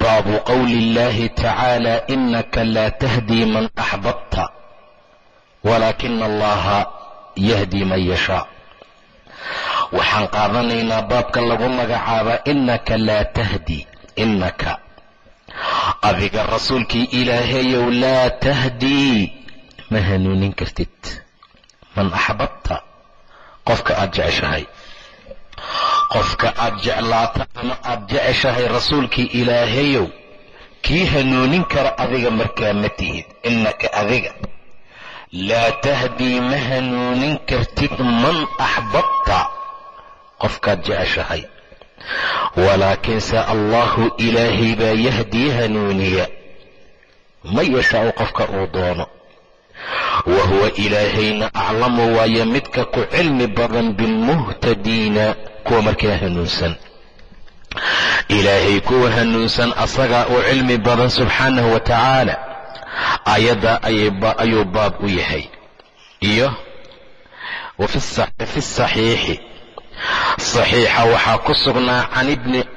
baabu qowli اllahi tacaala inaka laa tahdii man axbabta walaakina allaha yahdi man yashaa waxaan qaadanaynaa baabka lagu magacaabaa inaka laa tahdi inaka adiga rasuulkii ilaahayow laa tahdii ma hanuunin kartid man axbabta qofka aad jeceshahay qofka aad jeclaata ama aad jeceshahay rasuulkii ilaahayow kii hanuunin kara adiga markaa ma tihid innaka adiga. Laa tahdii ma hanuunin kartid man axbabta qofkaad jeceshahay. Walaakiinse allahu ilaahay baa yahdii hanuuniya ma yashaau qofka uu doono. Wa huwa ilaahayna aclamu waayo midka ku cilmi badan bilmuhtadiina kuwa markaa hanuunsan. Ilaahay kuwa hanuunsan asagaa u cilmi badan subxaanahu wa tacaala aayaddaa ayuu baab u yahay. Iyo wa fi saxiixi. Saxiixa waxaa ku sugnaa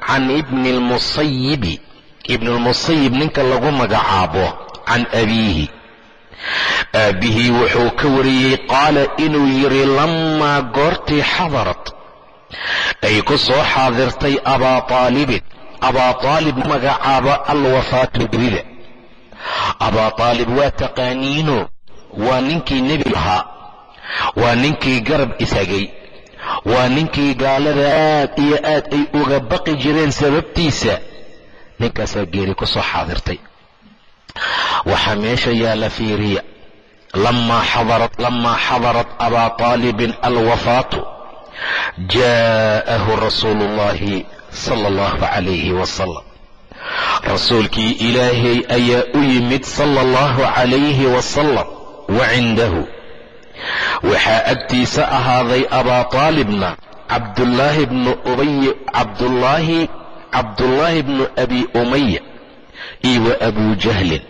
can ibni lmusayibi ibni lmusayib ninka lagu magacaabo can abiihi. Aabbihii wuxuu ka wariyey qaala inuu yidhi lamaa goortii xadarat ay ku soo xaadirtay abaa aalibin abaa aalib magacaaba alwafaatu gerida abaa aalib waa taqaaniino. Waa ninkii nebi ahaa waa ninkii garab isagay. Waa ninkii gaalada aad iyo aad ay uga baqi jireen sababtiisa ninkaasaa geeri ku soo xaadirtay. Waxaa meesha yaalla fiiriya. Lamaa xadarat abaa aalibin alwafaatu jaa'ahu rasuulu ullahi sala allahu calayhi wasalam rasuulkii ilaahay ayaa u yimid sala allahu calayhi wasalam wa cindahu waxaa agtiisa ahaaday abaa aalibna cabdullaahi bnu ubay cabdullaahi cabdullaahi bnu abi umaya iyo wa abuu jahlin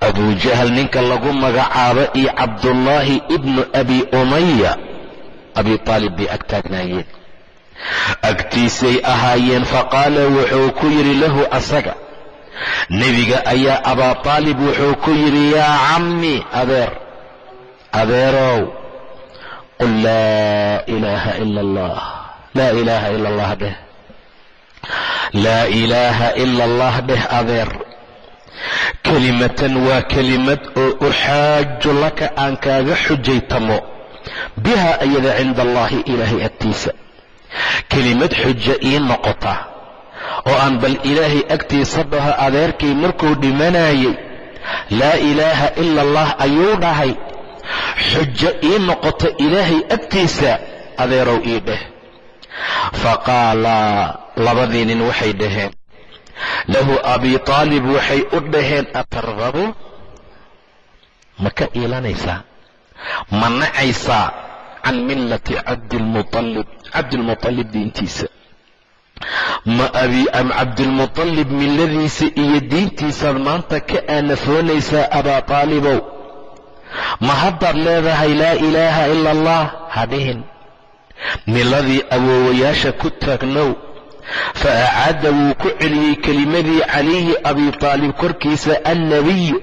abuu jahl ninka lagu magacaabo iyo cabdullaahi ibnu abi umaya abi aalib bay ag taagnaayeen. Agtiisay ahaayeen faqaala wuxuu ku yidhi lahu asaga nebiga ayaa abaa aalib wuxuu ku yidhi yaa cammi adeer adeerow qul laa ilaaha ila allah laa ilaaha ila allah dheh laa ilaaha ila allah dheh adeer. Kelimatan waa kelimad oo uxaaju laka aan kaaga xujaytamo biha ayada cinda allaahi ilaahay agtiisa. Kelimad xujo ii noqota oo aan bal ilaahay agtiisa dhaho adeerkay markuu dhimanayay laa ilaaha ila allah ayuu dhahay. Xujo ii noqoto ilaahay agtiisa adeerow ii dheh. Faqaalaa labadii nin waxay dhaheen lahu abi aalib waxay u dhaheen atargabu ma ka iilanaysaa ma nacaysaa can millati cabdilmualib cabdilmualib diintiisa. Ma am cabdilmualib milladiisa iyo diintiisaad maanta ka aanafoonaysaa abaa taalibow ma haddaad leedahay laa ilaaha ila allah hadhihin miladii awoowayaasha ku taagnow fa acaada wuu ku celiyey kelimadii calayhi abi taalib korkiisa annabiyu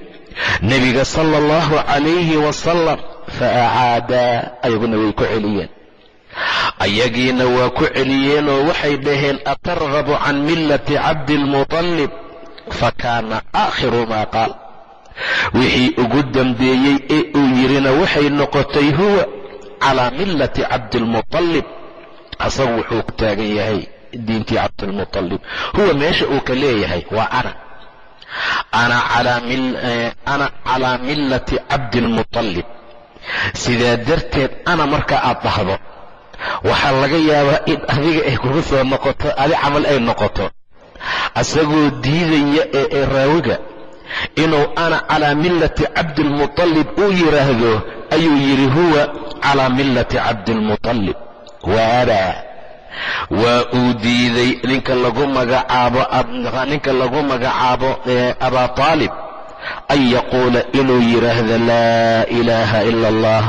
nebiga sala allahu calayhi wasalam fa ayaguna way ku celiyeen. Ayagiina waa ku celiyeenoo waxay dhaheen atargabu can millati cabdiilmutalib fa kaana aakhiru maa qaal. Wixii ugu dambeeyey ee uu yidhina waxay noqotay huwa calaa millati cabdiilmutalib asagu wuxuu ku taagan yahay diintii cabdiilmutalib huwa meesha uu ka leeyahay? Waa ana. Ana calaa millati cabdiilmutalib sidaa darteed ana marka aad dhahdo waxaa laga yaabaa in adiga ay kuga soo noqoto adi camal ay noqoto. Asagoo diidaya ee raawiga inuu ana calaa millati cabdiilmutalib uu yidhaahdo ayuu yidhi huwa calaa millati cabdiilmutalib waadaa waa uu diiday ninka lagu magacaabo ninka lagu magacaabo abaa taalib an yaquula inuu yidhaahdo laa ilaaha ila allah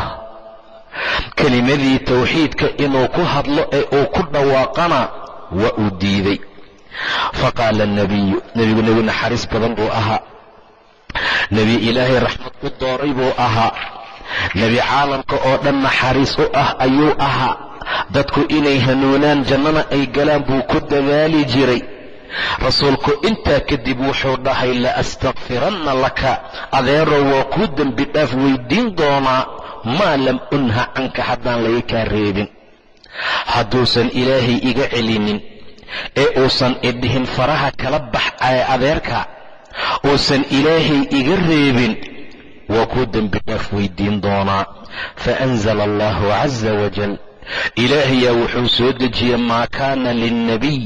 kelimadii tawxiidka inuu ku hadlo ee uu ku dhawaaqana waa uu diiday faqaala nabiyu nebigu nebi naxariis badan buu ahaa nebi ilaahay raxmad u dooray buu ahaa nebi caalamka oo dhan naxariis u ah ayuu ahaa dadku inay hanuunaan jannana ay galaan buu ku dadaali jiray rasuulku intaa kadib wuxuu dhahay la astakfiranna laka. Adeerow waa kuu dembi dhaaf weydiin doonaa maa lam unha canka haddaan laga kaa reebin. Hadduusan ilaahay iga celinin ee uusan idhihin faraha kala bax ee adeerka uusan ilaahay iga reebin waa kuu dembi dhaaf weydiin doonaa faanzala allahu caza wajal ilaahayaa wuxuu soo dejiyey maa kaana lilnabiy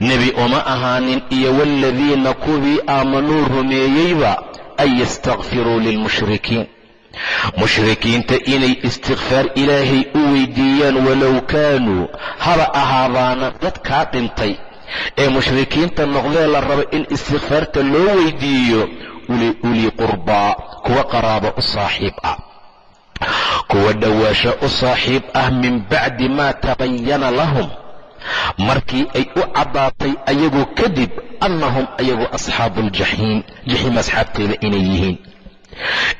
nebi uma ahaanin iyo waaladiina kuwii aamanuu rumeeyeyba an yastakfiruu lilmushrikiin mushrikiinta inay istikfaar ilaahay u weydiiyaan walow kaanuu haba ahaadaana dadkaa dhintay. Ee mushrikiinta noqdee la rabo in istikfaarta loo weydiiyo ulii qurbaa kuwa qaraabo u saaxiib ah. Kuwa dhowaasho u saaxiib ah min bacdi maa tabayana lahum markii ay u caddaatay ayagu kadib annahum ayagu asxaabu aljaxiim jaxiim asxaabteeda inay yihiin.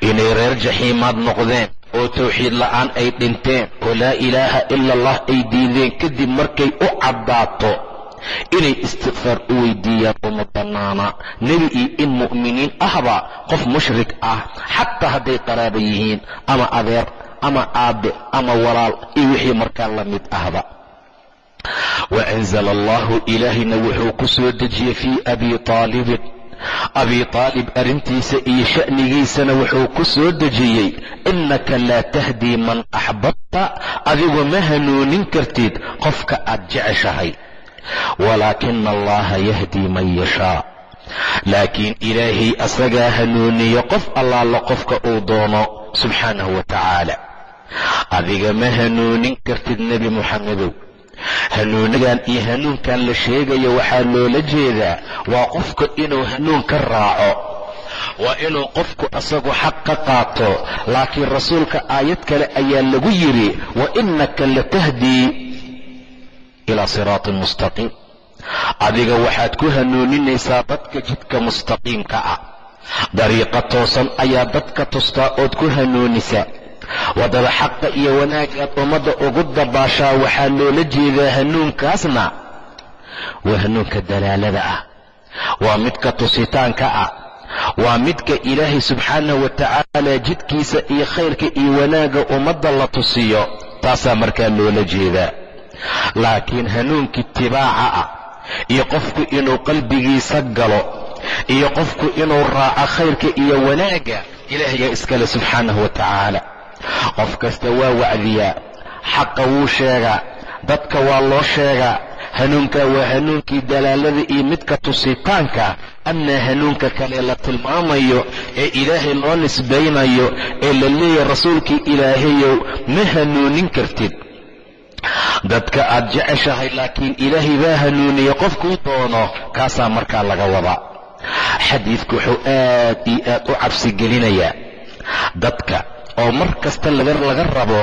Inay reer jaxiimaad noqdeen oo tawxiid la'aan ay dhinteen oo laa ilaaha ila allah ay diideen kadib markay u caddaato inay istikfaar u weydiiyaan uma bannaana nebi iyo in mu'miniin ahba qof mushrik ah xataa hadday qaraaba yihiin ama adeer ama aabbe ama walaal iyo wixii markaa la mid ahba wa anzala allahu ilaahayna wuxuu ku soo dejiyey fii abi taalibin abi taalib arrintiisa iyo sha'nigiisana wuxuu ku soo dejiyey innaka laa tahdii man axbabta adigu ma hanuunin kartid qofka aad jeceshahay walaakina allaha yahdii man yashaa laakiin ilaahay asagaa hanuuniyo qof allaala qofka uu doono subxaanahu wa tacaala adiga ma hanuunin kartid nebi muxamedow hanuunigan iyo hanuunkan la sheegayo waxaa loola jeedaa waa qofka inuu hanuun ka raaco waa inuu qofku asagu xaq ka qaato laakiin rasuulka aayad kale ayaa lagu yidhi wa innaka latahdii ilaa siraatin mustaqiim adiga waxaad ku hanuuninaysaa dadka jidka mustaqiimka ah. Dariiqa toosan ayaa dadka tustaa ood ku hanuunisaa waddada xaqa iyo wanaagaad ummadda ugu dabaashaa waxaa loola jeedaa hanuunkaasna waa hanuunka dalaalada ah. Waa midka tusitaanka ah. Waa midka ilaahay subxaanahu wa tacaala jidkiisa iyo khayrka iyo wanaagga ummadda la tusiyo. Taasaa markaa loola jeedaa. Laakiin hanuunka itibaaca ah iyo qofku inuu qalbigiisa galo iyo qofku inuu raaco khayrka iyo wanaagga ilaahayaa iskale subxaanahu wa tacaala qof kasta waa wacdiyaa xaqa wuu sheegaa dadka waa loo sheegaa. Hanuunka waa hanuunkii dalaalada iyo midka tusitaanka amaa hanuunka kale la tilmaamayo ee ilaahay loo nisbaynayo ee la leeyahay rasuulkii ilaahayow ma hanuunin kartid. Dadka aad jeceshahay laakiin ilaahay baa hanuuniya. Qofkuu doono kaasaa markaa laga wadaa xadiidku wuxuu aad iyo aad u cabsigelinayaa dadka oo mar kasta laga rabo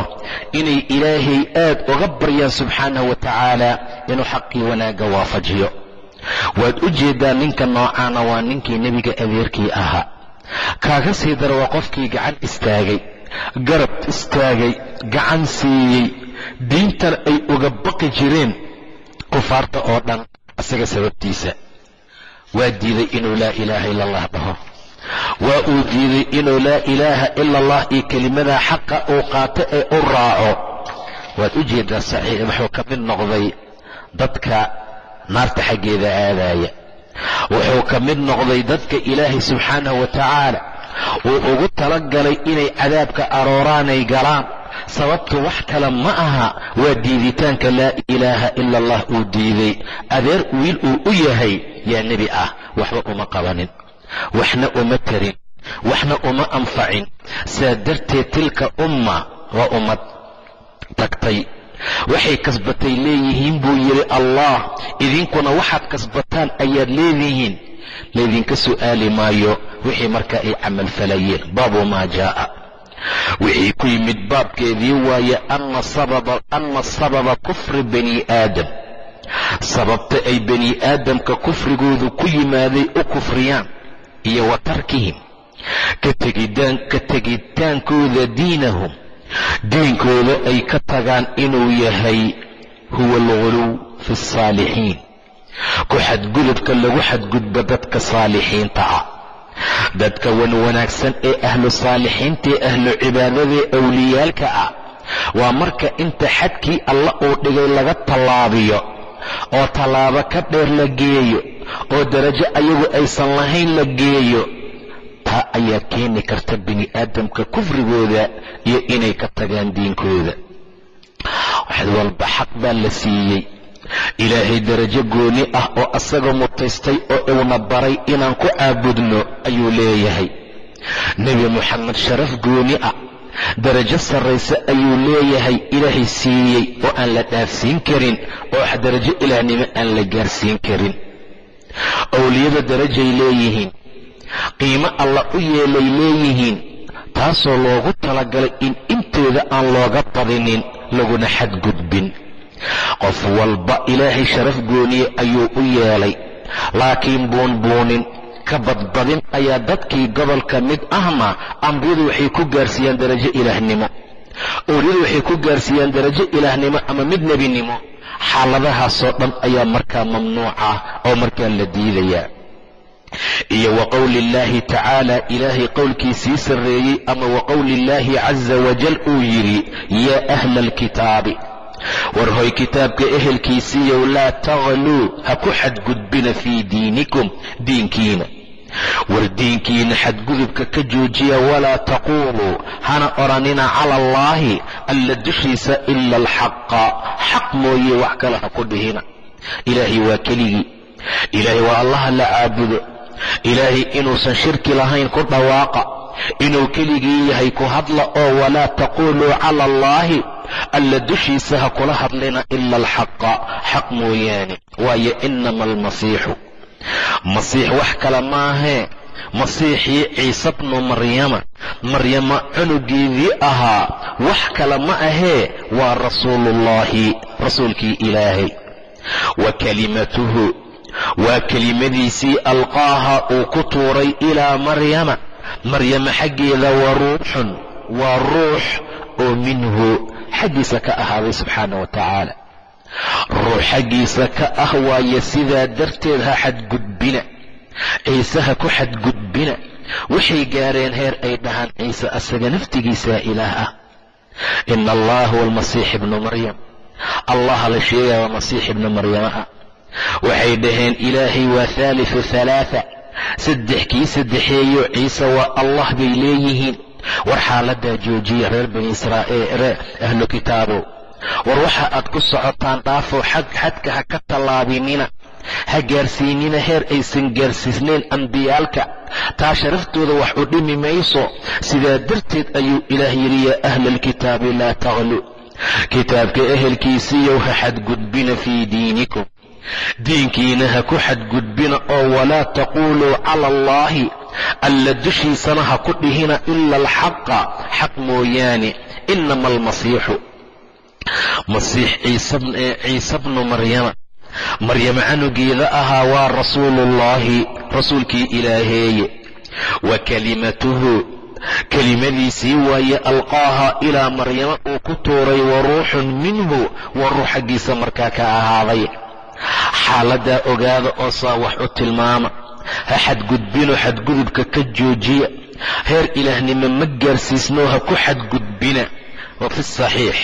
inay ilaahay aad uga baryaan subxaanahu wa tacaala inuu xaqii wanaagga waafajiyo. Waad u jeedaa ninka noocaana waa ninkii nebiga adeerkii ahaa. Kaaga sii dara waa qofkii gacan istaagay garab istaagay gacan siiyey diintan ay uga baqi jireen kufaarta oo dhan isaga sababtiisa. Waa diiday inuu laa ilaaha ila allah dhaho waa uu diiday inuu laa ilaaha ila allah iyo kelimadaa xaqa uu qaato ee u raaco. Waad u jeedaa saxiix wuxuu ka mid noqday dadka naarta xaggeeda aadaaya. Wuxuu ka mid noqday dadka ilaahay subxaanahu wa tacaala uu ugu talagalay inay cadaabka arooraanay galaan. Sababtu wax kale ma aha waa diiditaanka laa ilaaha ila allah uu diiday. Adeer wiil uu u yahay yaa nebi ah waxba uma qabanin waxna uma tarin waxna uma anfacin. Saa darteed tilka umma waa ummad tagtay. Waxay kasbatay leeyihiin buu yidhi allah idinkuna waxaad kasbataan ayaad leedihiin. Laydinka su'aali maayo wixii markaa ay camalfalayeen baabu maa jaa'a. Wixii ku yimid baabkeedii waaye ana sababa kufri bani aadam. Sababta ay bani aadamka kufrigoodu ku yimaaday u kufriyaan iyo wa tarkihim. Ka tegitaankooda diinahum. Diinkooda ay ka tagaan inuu yahay huwa alghuluw fi alsaalixiin ku xadgudubka lagu xadgudbo dadka saalixiinta ah. Dadka wan wanaagsan ee ahlu saalixiinta ee ahlu cibaadadaee awliyaalka ah. Waa marka inta xadkii alla uu dhigay laga tallaabiyo oo tallaabo ka dheer la geeyo oo darajo ayagu aysan lahayn la geeyo taa ayaa keeni karta bini aadamka kufrigooda iyo inay ka tagaan diinkooda. Wax walba xaq baa la siiyey. Ilaahay darajo gooni ah oo asaga mutaystay oo uuna baray inaan ku caabudno ayuu leeyahay. Nebi moxamed sharaf gooni ah darajo sarrayse ayuu leeyahay ilaahay siiyey oo aan la dhaafsiin karin oo darajo ilaahnimo aan la gaarsiin karin. Owliyada darajay leeyihiin qiimo alla u yeelay leeyihiin taasoo loogu talagalay in intooda aan looga badinin laguna xadgudbin. Qof walba ilaahay sharaf gooniye ayuu u yeelay laakiin buunbuunin ka badbadin ayaa dadkii gobolka mid ahna ambiyadu waxay ku gaarsiiyaan darajo ilaahnimo. Owliyadu waxay ku gaarsiiyaan darajo ilaahnimo ama mid nebinimo. Xaaladahaasoo dhan ayaa markaa mamnuuca oo markaa la diidayaa. Iyo wa qowli illaahi tacaala ilaahay qowlkiisii sarreeyey ama wa qowli illaahi caza wajal uu yidhi yaa ahla alkitaabi war hoy kitaabka ehelkiisiiyow laa taqluu ha ku xadgudbina fii diinikum diinkiina war diinkiina xadgudubka ka joojiya walaa taquuluu hana odhanina cala allaahi alla dushiisa ila alxaqa. Xaq mooye wax kale ha ku dhihina. Ilaahay waa keligii. Ilaahay waa allaha la caabudo. Ilaahay inuusan shirki lahayn ku dhawaaqa. Inuu keligii yahay ku hadla oo walaa taquuluu cala allaahi alla dushiisa ha kula hadlina ila alxaqa. Xaq mooyaane waayo inama almasiixu masiix wax kale maahee masiixii ciise bnu maryama. Maryama cunugeedii ahaa. Wax kale ma ahee waa rasuuluullaahi rasuulkii ilaahay. Wa kalimatuhu. Waa kelimadiisii alqaaha uu ku tuuray ilaa maryama. Maryama xaggeeda wa ruuxun. Waa ruux oo minhu. Xaggiisa ka ahaaday subxaana wa tacaala ruux xaggiisa ka ah waaye sidaa darteed ha xadgudbina. Ciise ha ku xadgudbina. Waxay gaareen heer ay dhahaan ciise asaga naftigiisaa ilaah ah. Ina allaha huwa almasiix ibnu maryam. Allah la sheegaya waa masiix ibnu maryama ah waxay dhaheen ilaahay waa haalifu halaatha saddex kii saddexeeyo ciise waa allah bay leeyihiin. War xaaladaa joojiya reer bani israa'iil ahlu kitaabow war waxa aad ku socotaan dhaafow xag xadka ha ka tallaabinina. Ha gaarsiinina heer aysan gaarsiisnayn ambiyaalka. Taa sharaftooda wax u dhimi mayso. Sidaa darteed ayuu ilaah yidhi yaa ahla alkitaabi laa taqlu. Kitaabka ehelkiisiiyow ha xadgudbina fii diinikum. Diinkiina ha ku xadgudbina oo walaa taquuluu cala allaahi. Alla dushiisana ha ku dhihina ila alxaqa. Xaq mooyaane inama almasiixu masiix ciise bnu maryama. Maryama canugeeda ahaa waa rasuuluullaahi rasuulkii ilaaheeye. Wa kalimatuhu kelimadiisii waaye alqaaha ilaa maryama uu ku tuuray wa ruuxun minhu waa ruux xaggiisa markaa ka ahaaday. Xaaladdaa ogaada oo saa wax u tilmaama ha xadgudbinoo xadgudubka ka joojiya heer ilaahnimo ma gaarsiisnoo ha ku xadgudbina. Wa fi saxiix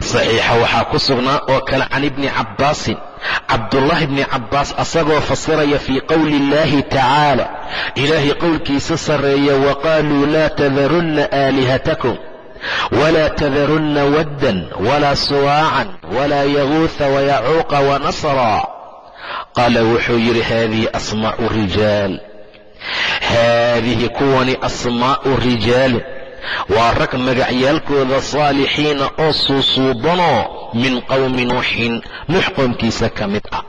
saxiixa waxaa ku sugnaa oo kale can ibni cabbaasin cabdullaahi bni cabbaas asagoo fasiraya fii qowli illaahi tacaala ilaahay qowlkiisa sarreeya wa qaaluu laa tadarunna aalihatakum walaa tadarunna waddan walaa suwaacan walaa yaguuha wayacuuqa wanasraa qaala wuxuu yidhi haadihi asmaa'u rijaal haadihi kuwani asmaa'u rijaalin waa rag magacyaalkooda saalixiina oo suusuubanoo min qowmi nuuxin nuux qoomkiisa ka mid ah.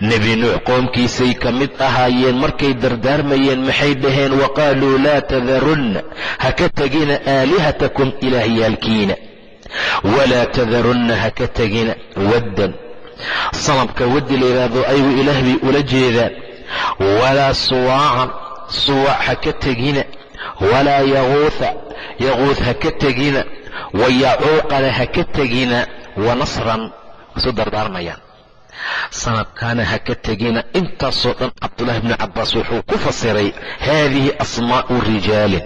Nebi nuux qoomkiisay ka mid ahaayeen markay dardaarmayeen maxay dhaheen wa qaaluu laa tadarunna ha ka tegina aalihatakum ilaahyaalkiina walaa tadarunna ha ka tegina waddan. Sanabka waddi la yidhaahdo ayagu ilaah bay ula jeedaan walaa suwaacan suwaac ha ka tegina walaa yaquuha yaquud ha ka tegina wa yacuuqana ha ka tegina wa nasran isu dardaarmayaan. Sanadkaana ha ka tegina intaasoo dhan cabdullaahi bni cabbaas wuxuu ku fasiray haadihi asmaa'u rijaalin.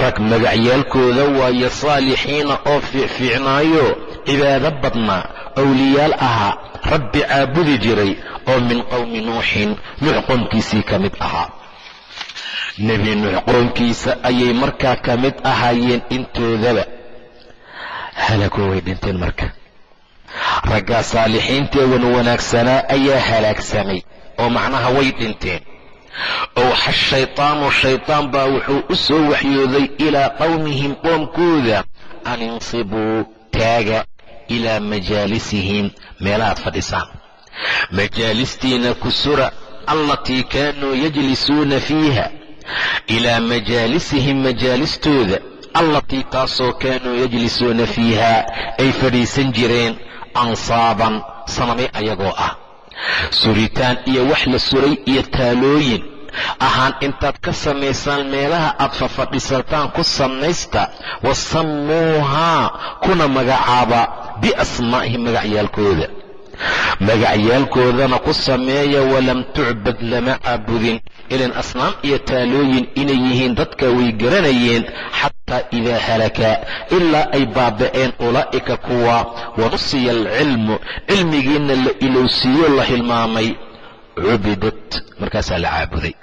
Rag magacyaalkooda waaye saalixiina oo fiicfiicnaayo cibaado badnaa awliyaal ahaa rabbi caabudi jiray oo min qowmi nuuxin nuux qoomkiisii ka mid ahaa nebi nuux qoomkiisa ayay markaa ka mid ahaayeen intoodaba. Halagoo way dhinteen marka. Raggaa saalixiinteedan wanaagsanaa ayaa halaagsamay oo macnaha way dhinteen. Owxa shaytaanu shaytaan baa wuxuu u soo waxyooday ilaa qowmihim qoomkooda an insibuu taaga ilaa majaalisihim meelahaad fadhisaan. Majaalistiina ku sura allatii kaanuu yajlisuuna fiiha ilaa majaalisihim majaalistooda allatii taasoo kaanuu yajlisuuna fiiha ay fadhiisan jireen ansaaban sanamay ayagoo ah suritaan iyo wax la suray iyo taalooyin ahaan intaad ka samaysaan meelaha aad fafadhisataan ku samaysta wasammuuhaa kuna magacaaba biasmaa'ihim magacyaalkooda magacyaalkoodana ku sameeya walam tucbad lama caabudin. Ilan asnaam iyo taalooyin inay yihiin dadka way garanayeen xataa idaa halaka ilaa ay baaba'een ulaa'ika kuwa. Wanusiya alcilmu cilmigiina la ilowsiiyo la hilmaamay. Cubidat markaasaa la caabuday.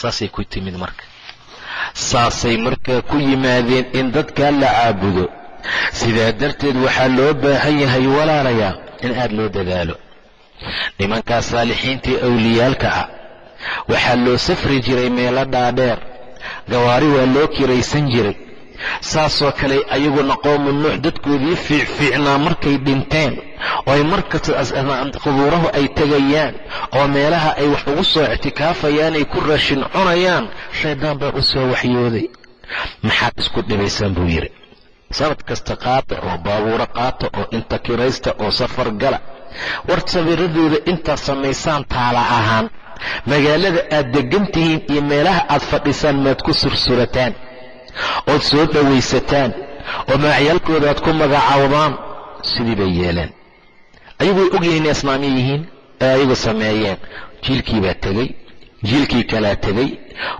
Saasay ku timid marka. Saasay markaa ku yimaadeen in dadkaa la caabudo. Sidaa darteed waxaa loo baahan yahay walaalayaa in aad loo dadaalo. Nimankaa saalixiintii awliyaalka ah waxaa loo safri jiray meelo dhaadheer. Gawaari waa loo kiraysan jiray. Saasoo kale ayaguna qowmu nuux dadkoodii fiicfiicnaa markay dhinteen oo ay markasta qubuurahu ay tegayaan oo meelaha ay wax ugu soo ictikaafayaan ay ku raashin cunayaan shaydaan baa u waxyooday. Maxaad isku dhibaysaan buu yidhi sanad kasta qaata oo baabuuro qaata oo inta kiraysta oo safar gala. War sawiradooda intaad samaysaan taala ahaan magaalada aad deggan tihiin iyo meelaha aad fadhisaan maad ku sursurataan ood soo dhowaysataan oo magacyaalkooda aad ku magacaawdaan sidii bay yeeleen. Ayagu way ogyihiin inay asnaamyo yihiin ee ayagu sameeyeen jiilkii baa tegey jiilkii kalaa tegey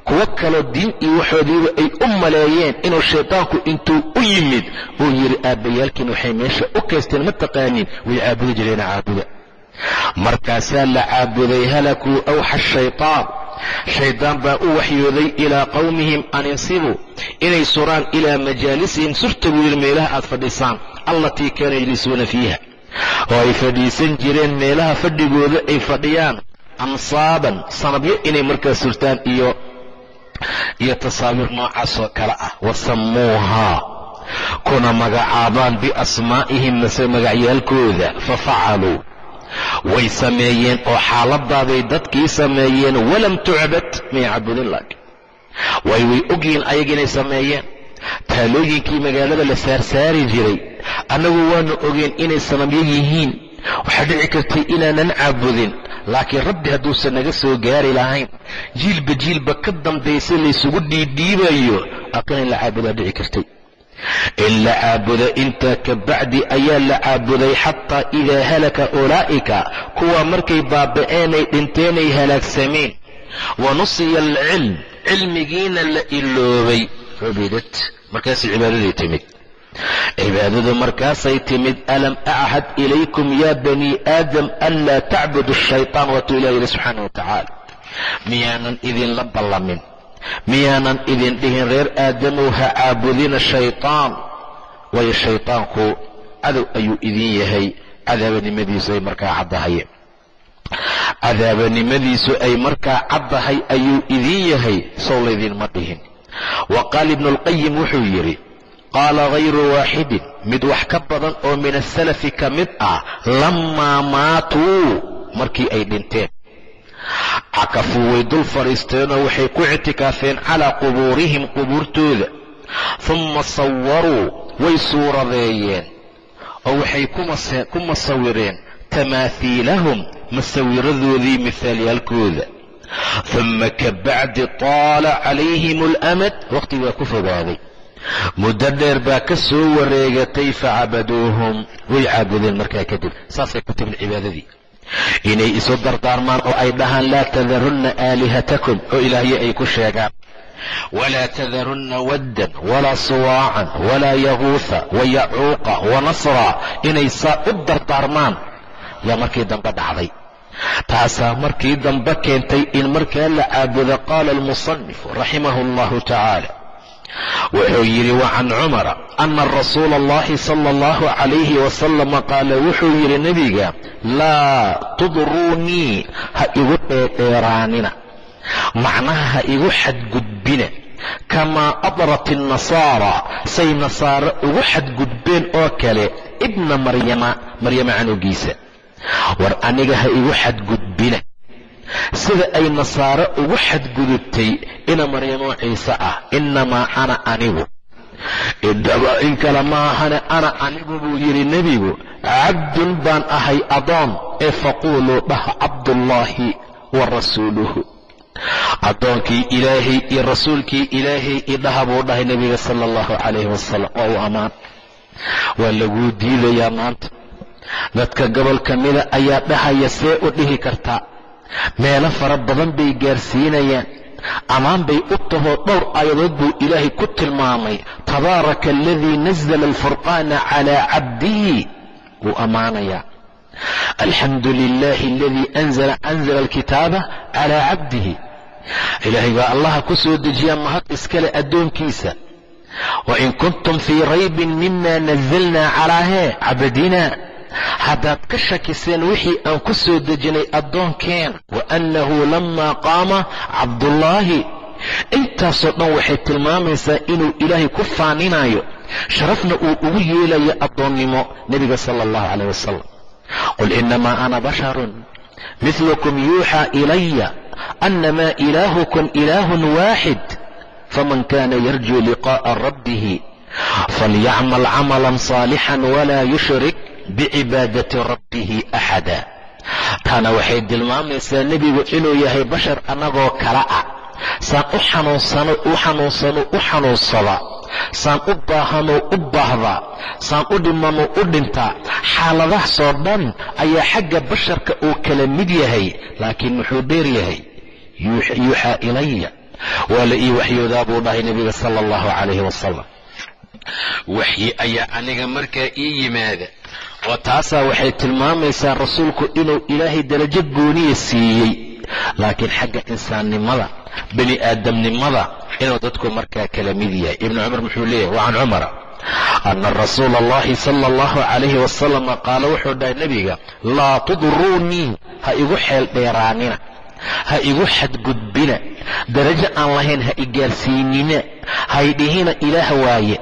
kuwo kaloo diin iyo waxoodiiba ay u maleeyeen inuu shaydaanku intuu u yimid. Uu yidhi aabbayaalkiin waxay meesha u kaysteen ma taqaaniin way caabudi jireena caabuda. Markaasaa la caabuday halakuu awxa shaytaan. Shaydaan baa u waxyooday ilaa qowmihim an insibuu inay suraan ilaa majaalisihim. Surta buu yidhi meelaha aad fadhisaan allatii kaanuu yajlisuuna fiiha. Oo ay fadhiisan jireen meelaha fadhigooda ay fadhiyaan ansaaban sanabyo inay markaa surtaan iyo iyo tasaawiir noocaasoo kale ah. Wasammuuhaa kuna magacaabaan biasmaa'ihim mase magacyaalkooda fafacaluu way sameeyeen oo xaaladaaday dadkii sameeyeen walam tucbad may caabudin laakiin way way ogyihiin ayaga inay sameeyeen. Taalooyinkii magaalada la saarsaari jiray annagu waanu ogeen inay sanamyo yihiin waxaa dhici kartay inaanan caabudin laakiin rabbi hadduusan naga soo gaari lahayn. Jiilba jiilba ka dambaysa laysugu dhiidhiibayo aqin in la caabudaa dhici kartay. In la caabudo intaa ka bacdi ayaa la caabuday xataa idaa halaka ulaa'ika kuwa markay baaba'eenay dhinteenay halaagsameen wa nusiya alcilm cilmigiina la iloobay. Cubidat markaasay cibaadadii timid cibaadadu markaasay timid alam achad ilaykum ya bani aadam anlaa tacbudu shaytaan waatuu ilah yidhi subxaana wa tacaala miyaanan idinla ballamin. Miyaanan idin dhihin reer aadamow ha caabudina shaytaan. Waayo shaytaanku cadow ayuu idin yahay. Cadaabanimadiisu ay markaa caddahay. Cadaabanimadiisu ay markaa caddahay ayuu idin yahay. Sow laydinma dhihin. Wa qaala ibnu alqayim wuxuu yidhi qaala hayru waaxidin mid wax ka badan oo min asalafi ka mid ah lammaa maatuu markii ay dhinteen. cakafuu way dul fadhiisteenoo waxay ku ictikaafeen calaa qubuurihim qubuurtooda humma sawaruu way suuradeeyeen. oo waxay ku masawireen. tamaahiilahum masawiradoodii mihaalyaalkooda humma ka bacdi taala calayhim alamad waqhti waa ku fogaaday muddo dheer baa ka soo wareegatay facabaduuhum way caabudeen markaa kadib. Saasay ku timid cibaadadii. Inay isu dardaarmaan oo ay dhahaan laa tadarunna aalihatakum oo ilaahyo ay ku sheegaan. Walaa tadarunna waddan walaa suwaacan walaa yaguuha wa yacuuqa wa nasra. Inay saa u dardaarmaan. Yaa markii dambe dhacday. Taasaa markii dambe keentay in markaa la caabudo qaala almusanifu raximahu allahu tacaala wuxuu yidhi wa can cumara ana rasuula allahi sala allahu calayhi wasalama qaala wuxuu yidhi nebiga laa tudruunii ha igu dheedheeraanina. Macnaha ha igu xadgudbina kamaa adrat innasaara say nasaare ugu xadgudbeen oo kale ibna maryama maryama canugiisa war aniga ha igu xadgudbina sida ay nasaare ugu xadgudubtay ina maryamo ciise ah innamaa ana anigu. Idhaba in kale maahane ana anigu buu yidhi nebigu cabdun baan ahay adoon ee faquuluu dhaha cabdullaahi wa rasuuluhu. Addoonkii ilaahay iyo rasuulkii ilaahay idhaha buu dhahay nebiga sala allahu calayhi wasalam uu ammaan waa laguu diidayaa maanta. Dadka gobol ka mida ayaa dhahaya see u dhihi kartaa meelo fara badan bay gaarsiinayaan. Ammaan bay u tahoo dhowr aayadood buu ilaahay ku tilmaamay. Tabaaraka aladii nazla alfurqaana calaa cabdihi wuu ammaanayaa alxamdu lilahi aladii anzala alkitaaba calaa cabdihi. Ilaahay baa allaha ku soo dejiyaa mahad iskale addoonkiisa. Wain kuntum fii raybin mima nazalnaa calaa hee cabadina haddaad ka shakiseen wixii aan ku soo dejinay addoonkeen wa annahu lammaa qaama cabdullaahi. Intaasoo dhan waxay tilmaamaysaa inuu ilaahay ku faaninayo sharafna uu ugu yeelayo addoonnimo nebiga sala allahu calayh wasalam qul inamaa ana basharun midlukum yuuxaa ilaya annamaa ilaahukum ilaahun waaxid faman kana yarjuu liqaa'a rabbihi falyacmal camalan saalixan walaa yushrik bicibaadati rabbihi axada taana waxay tilmaamaysaa nebigu inuu yahay bashar annagoo kala ah. Saan u xanuunsano u xanuunsano u xanuunsada saan u baahanoo u baahdaa saan u dhimanoo u dhintaa xaaladahaasoo dhan ayaa xagga basharka uu kala mid yahay laakiin muxuu dheer yahay. Yuuxaa ilaya waa la ii waxyoodaa buu dhahay nebiga sala allahu calayhi wasalam waxyi ayaa aniga markaa ii yimaada oo taasaa waxay tilmaamaysaa rasuulku inuu ilaahay darajo gooniya siiyey. Laakiin xagga insaannimada bani aadamnimada inuu dadku markaa kala mid yahay. Ibnu cumar muxuu leeyahy wa can cumara ana rasuula allahi sala allahu calayhi wasalama qaala wuxuu dhahay nebiga laa tudruunii ha igu xeel dheeraanina ha igu xadgudbina darajo aan lahayn ha igaarsiinina haydhihina ilaah waaye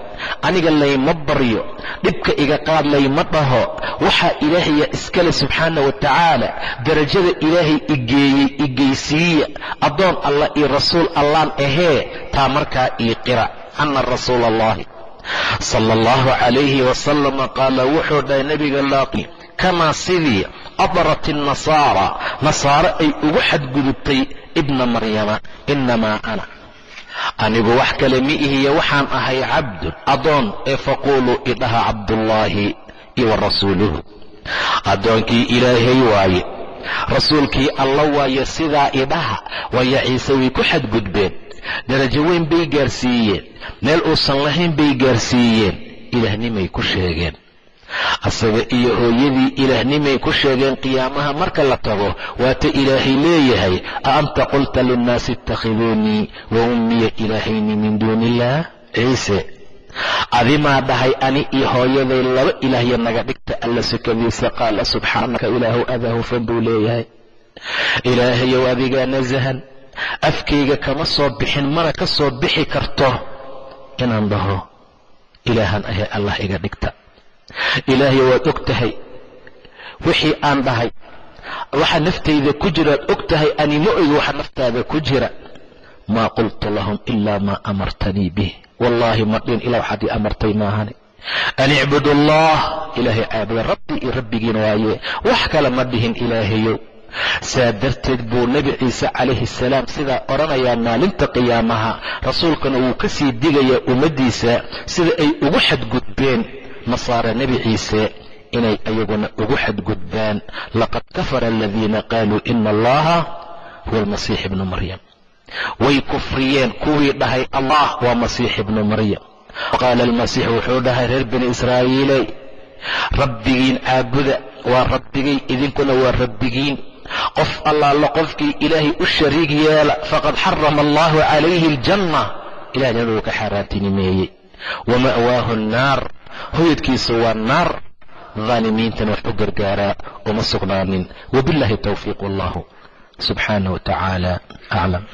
aniga layma baryo dhibka iga qaad layma dhaho. Waxaa ilaahaya iskale subxaana wa tacaala darajada ilaahay igeeyey igeysiiya addoon allah iyo rasuul allaan ahee taa markaa ii qira. Ana rasuula allahi sala allahu calayhi wasalama qaala wuxuu dhahay nebiga laaqi kamaa sidii adrat innasaara nasaare ay ugu xadgudubtay ibna maryama inamaa ana anigu wax kale mi ihiye waxaan ahay cabdun adoon ee faquuluu idhaha cabdullaahi iyo wa rasuuluhu. Addoonkii ilaahay waaye rasuulkii alla waaye sidaa idhaha waayo ciise way ku xadgudbeen. Darajo weyn bay gaarsiiyeen meel uusan lahayn bay gaarsiiyeen. Ilaahnimay ku sheegeen asaga iyo hooyadii ilaahnimay ku sheegeen qiyaamaha marka la tago waata ilaahay leeyahay a anta qulta linnaasi ittakhiduunii wa ummiya ilaahayni min duuni illaah ciise adimaa dhahay ani iyo hooyaday laba ilaahya naga dhigta alla sukadiisa? Qaala subxaanaka ilaahu adaa hufan buu leeyahay. Ilaahayow adigaa nasahan afkayga kama soo bixin mana ka soo bixi karto inaan dhaho ilaahan ahe allah iga dhigta ilaahay waad og tahay wixii aan dhahay waxa naftayda ku jiraad og tahay ani ma ogi waxa naftaada ku jira. Maa qultu lahum ilaa maa amartanii bih wallaahi ma dhin ilaa waxaad ii amartay maahane an icbudu allah ilaahay caabuda rabbi iyo rabbigiin waaye. Wax kale ma dhihin ilaahayow saa darteed buu nebi ciise calayhi salaam sidaa odhanayaa maalinta qiyaamaha. Rasuulkana wuu ka sii digayaa ummaddiisa sida ay ugu xadgudbeen nasaara nebi ciise inay ayaguna ugu xadgudbaan laqad kafara aladiina qaaluu ina allaha huwa almasiix ibnu maryam. Way kufriyeen kuwii dhahay allah waa masiix ibnu maryam. Qaala almasiix wuxuu dhahay reer bani israa'iiley rabbigiin caabuda waa rabbigay idinkuna waa rabbigiin. Qof allaala qofkii ilaahay u shariig yeela faqad xarama allahu calayhi aljanna. Ilahay jannada wuu ka xaaraantinimeeyey. Wa annaar hoyadkiisa waa naar daalimiintana wax u gargaaraa uma sugnaanin. Wabillahi towfiiq wallahu subxaanah wa aclam